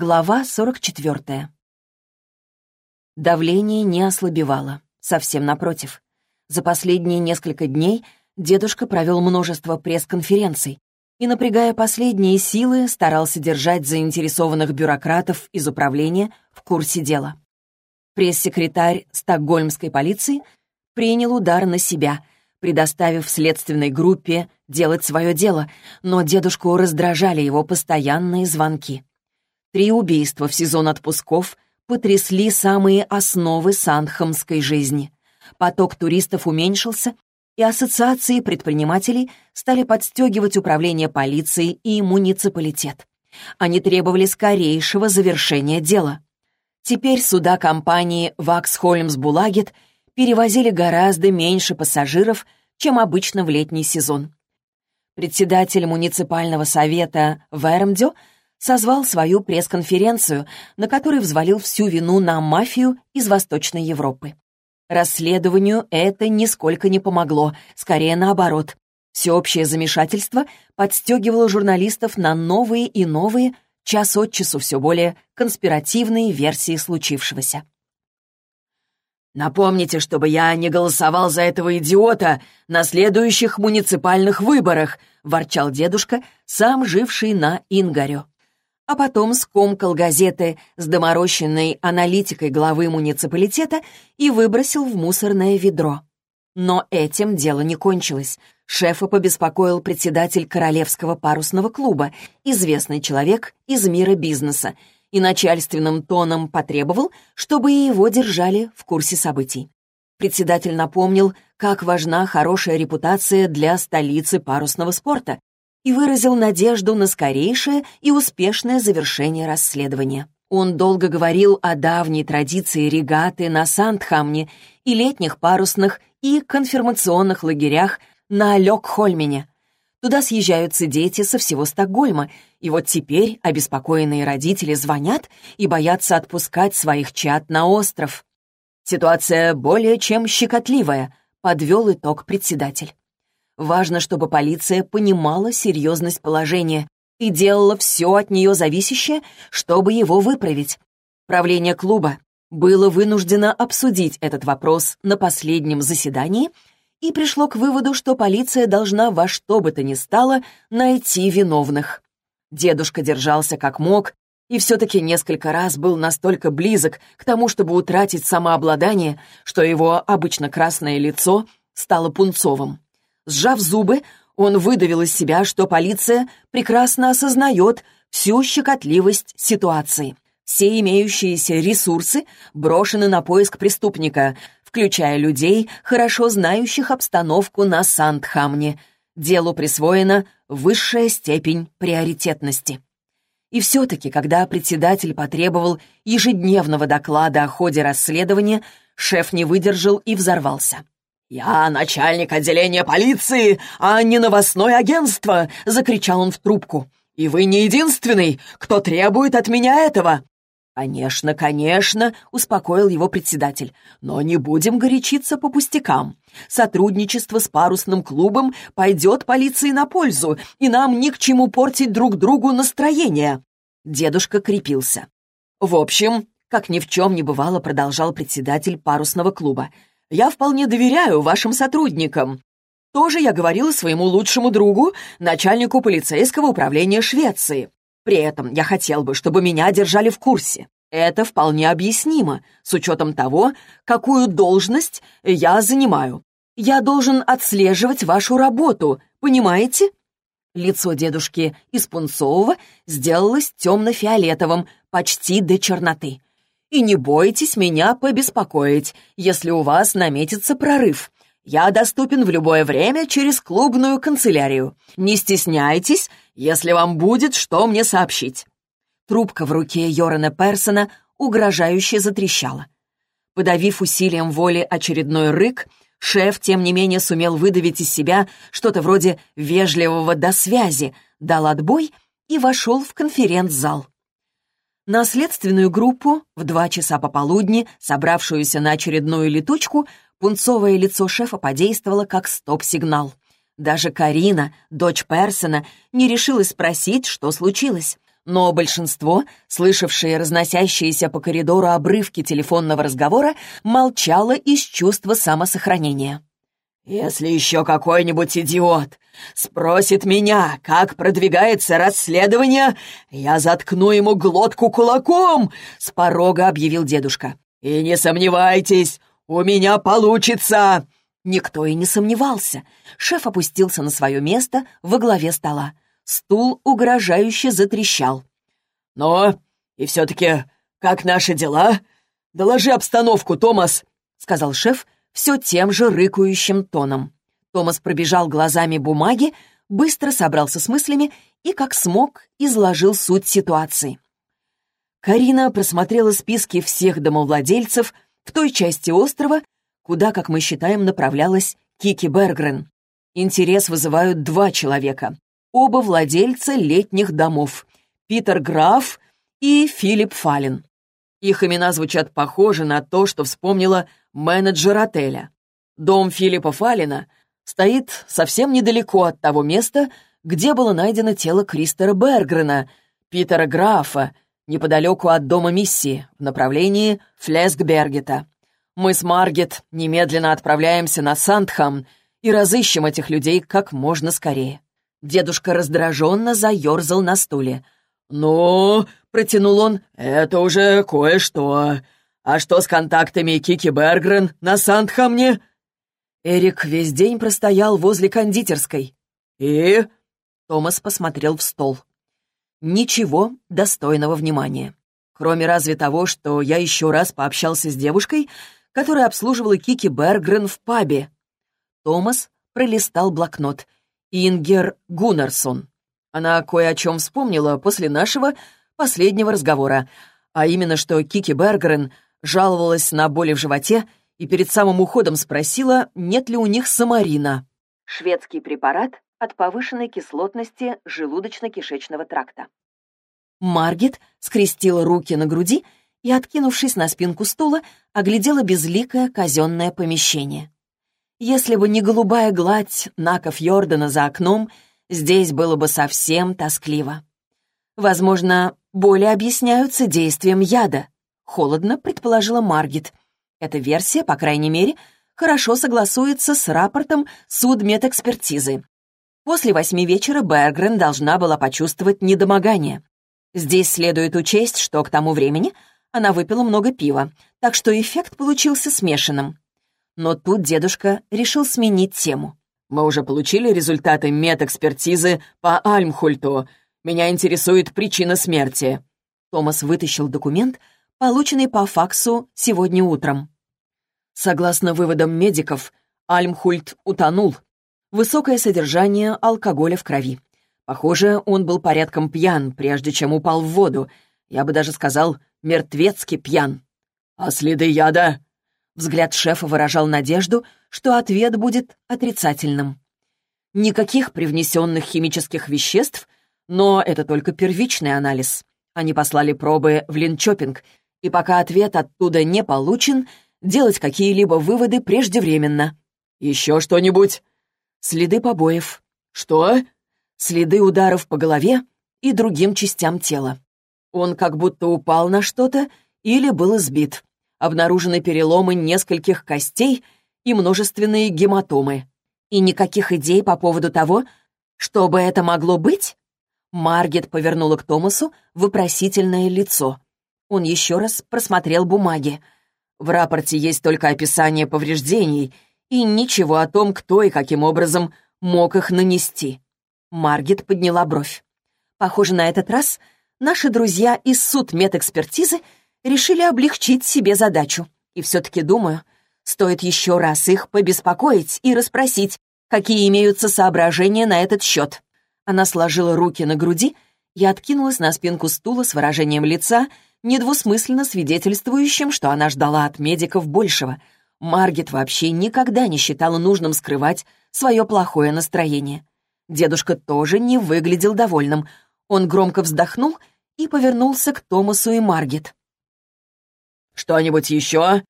Глава 44. Давление не ослабевало, совсем напротив. За последние несколько дней дедушка провел множество пресс-конференций и, напрягая последние силы, старался держать заинтересованных бюрократов из управления в курсе дела. Пресс-секретарь стокгольмской полиции принял удар на себя, предоставив следственной группе делать свое дело, но дедушку раздражали его постоянные звонки. Три убийства в сезон отпусков потрясли самые основы сандхамской жизни. Поток туристов уменьшился, и ассоциации предпринимателей стали подстегивать управление полицией и муниципалитет. Они требовали скорейшего завершения дела. Теперь суда компании «Ваксхольмс Булагет» перевозили гораздо меньше пассажиров, чем обычно в летний сезон. Председатель муниципального совета Вермдё созвал свою пресс-конференцию, на которой взвалил всю вину на мафию из Восточной Европы. Расследованию это нисколько не помогло, скорее наоборот. Всеобщее замешательство подстегивало журналистов на новые и новые, час от часу все более конспиративные версии случившегося. «Напомните, чтобы я не голосовал за этого идиота на следующих муниципальных выборах», — ворчал дедушка, сам живший на Ингарю а потом скомкал газеты с доморощенной аналитикой главы муниципалитета и выбросил в мусорное ведро. Но этим дело не кончилось. Шефа побеспокоил председатель Королевского парусного клуба, известный человек из мира бизнеса, и начальственным тоном потребовал, чтобы его держали в курсе событий. Председатель напомнил, как важна хорошая репутация для столицы парусного спорта, и выразил надежду на скорейшее и успешное завершение расследования. Он долго говорил о давней традиции регаты на Сандхамне и летних парусных и конфирмационных лагерях на Лёкхольмене. Туда съезжаются дети со всего Стокгольма, и вот теперь обеспокоенные родители звонят и боятся отпускать своих чад на остров. Ситуация более чем щекотливая, подвел итог председатель. Важно, чтобы полиция понимала серьезность положения и делала все от нее зависящее, чтобы его выправить. Правление клуба было вынуждено обсудить этот вопрос на последнем заседании и пришло к выводу, что полиция должна во что бы то ни стало найти виновных. Дедушка держался как мог и все-таки несколько раз был настолько близок к тому, чтобы утратить самообладание, что его обычно красное лицо стало пунцовым. Сжав зубы, он выдавил из себя, что полиция прекрасно осознает всю щекотливость ситуации. Все имеющиеся ресурсы брошены на поиск преступника, включая людей, хорошо знающих обстановку на Сандхамне. Делу присвоена высшая степень приоритетности. И все-таки, когда председатель потребовал ежедневного доклада о ходе расследования, шеф не выдержал и взорвался. «Я начальник отделения полиции, а не новостное агентство!» — закричал он в трубку. «И вы не единственный, кто требует от меня этого!» «Конечно, конечно», — успокоил его председатель. «Но не будем горячиться по пустякам. Сотрудничество с парусным клубом пойдет полиции на пользу, и нам ни к чему портить друг другу настроение». Дедушка крепился. «В общем, как ни в чем не бывало, продолжал председатель парусного клуба. Я вполне доверяю вашим сотрудникам. Тоже я говорила своему лучшему другу, начальнику полицейского управления Швеции. При этом я хотел бы, чтобы меня держали в курсе. Это вполне объяснимо, с учетом того, какую должность я занимаю. Я должен отслеживать вашу работу, понимаете?» Лицо дедушки из пунцового сделалось темно-фиолетовым, почти до черноты и не бойтесь меня побеспокоить, если у вас наметится прорыв. Я доступен в любое время через клубную канцелярию. Не стесняйтесь, если вам будет что мне сообщить». Трубка в руке Йорана Персона угрожающе затрещала. Подавив усилием воли очередной рык, шеф, тем не менее, сумел выдавить из себя что-то вроде вежливого «до связи», дал отбой и вошел в конференц-зал. На следственную группу в два часа пополудни, собравшуюся на очередную летучку, пунцовое лицо шефа подействовало как стоп-сигнал. Даже Карина, дочь Персона, не решилась спросить, что случилось. Но большинство, слышавшие разносящиеся по коридору обрывки телефонного разговора, молчало из чувства самосохранения. «Если еще какой-нибудь идиот спросит меня, как продвигается расследование, я заткну ему глотку кулаком!» — с порога объявил дедушка. «И не сомневайтесь, у меня получится!» Никто и не сомневался. Шеф опустился на свое место во главе стола. Стул угрожающе затрещал. «Но и все-таки, как наши дела? Доложи обстановку, Томас», — сказал шеф все тем же рыкающим тоном. Томас пробежал глазами бумаги, быстро собрался с мыслями и, как смог, изложил суть ситуации. Карина просмотрела списки всех домовладельцев в той части острова, куда, как мы считаем, направлялась Кики Бергрен. Интерес вызывают два человека оба владельца летних домов — Питер Граф и Филипп Фален. Их имена звучат похоже на то, что вспомнила менеджер отеля. Дом Филиппа Фалина стоит совсем недалеко от того места, где было найдено тело Кристера Бергрена, Питера Графа, неподалеку от дома миссии, в направлении Флескбергета. Мы с Маргет немедленно отправляемся на Сандхам и разыщем этих людей как можно скорее. Дедушка раздраженно заерзал на стуле. «Ну, — протянул он, — это уже кое-что. А что с контактами Кики Бергрен на Сандхамне?» Эрик весь день простоял возле кондитерской. «И?» — Томас посмотрел в стол. «Ничего достойного внимания. Кроме разве того, что я еще раз пообщался с девушкой, которая обслуживала Кики Бергрен в пабе». Томас пролистал блокнот — Ингер Гуннарсон. Она кое о чем вспомнила после нашего последнего разговора, а именно, что Кики Бергерен жаловалась на боли в животе и перед самым уходом спросила, нет ли у них самарина. Шведский препарат от повышенной кислотности желудочно-кишечного тракта. Маргет скрестила руки на груди и, откинувшись на спинку стула, оглядела безликое казенное помещение. Если бы не голубая гладь Наков Йордана за окном, здесь было бы совсем тоскливо. Возможно, боли объясняются действием яда, холодно предположила Маргит. Эта версия, по крайней мере, хорошо согласуется с рапортом судмедэкспертизы. После восьми вечера Бергрен должна была почувствовать недомогание. Здесь следует учесть, что к тому времени она выпила много пива, так что эффект получился смешанным. Но тут дедушка решил сменить тему. «Мы уже получили результаты медэкспертизы по Альмхульту. Меня интересует причина смерти». Томас вытащил документ, полученный по факсу сегодня утром. Согласно выводам медиков, Альмхульт утонул. Высокое содержание алкоголя в крови. Похоже, он был порядком пьян, прежде чем упал в воду. Я бы даже сказал, мертвецки пьян. «А следы яда?» Взгляд шефа выражал надежду, что ответ будет отрицательным. Никаких привнесенных химических веществ, но это только первичный анализ. Они послали пробы в Линчопинг, и пока ответ оттуда не получен, делать какие-либо выводы преждевременно. «Еще что-нибудь?» Следы побоев. «Что?» Следы ударов по голове и другим частям тела. Он как будто упал на что-то или был избит обнаружены переломы нескольких костей и множественные гематомы. И никаких идей по поводу того, что бы это могло быть? Маргет повернула к Томасу вопросительное лицо. Он еще раз просмотрел бумаги. В рапорте есть только описание повреждений и ничего о том, кто и каким образом мог их нанести. Маргет подняла бровь. Похоже, на этот раз наши друзья из суд медэкспертизы решили облегчить себе задачу. И все-таки думаю, стоит еще раз их побеспокоить и расспросить, какие имеются соображения на этот счет. Она сложила руки на груди и откинулась на спинку стула с выражением лица, недвусмысленно свидетельствующим, что она ждала от медиков большего. Маргет вообще никогда не считала нужным скрывать свое плохое настроение. Дедушка тоже не выглядел довольным. Он громко вздохнул и повернулся к Томасу и Маргет. «Что-нибудь еще?»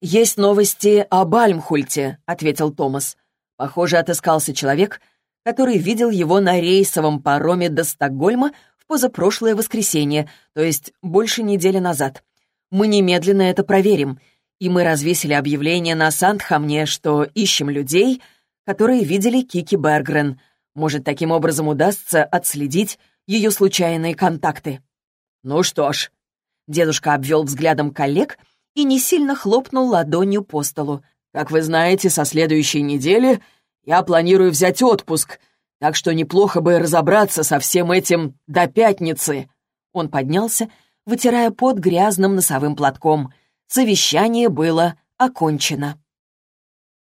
«Есть новости о Бальмхульте», — ответил Томас. Похоже, отыскался человек, который видел его на рейсовом пароме до Стокгольма позапрошлое воскресенье, то есть больше недели назад. Мы немедленно это проверим, и мы развесили объявление на Сандхамне, что ищем людей, которые видели Кики Бергрен. Может, таким образом удастся отследить ее случайные контакты. Ну что ж, дедушка обвел взглядом коллег и не сильно хлопнул ладонью по столу. Как вы знаете, со следующей недели я планирую взять отпуск, так что неплохо бы разобраться со всем этим до пятницы. Он поднялся вытирая пот грязным носовым платком. Совещание было окончено.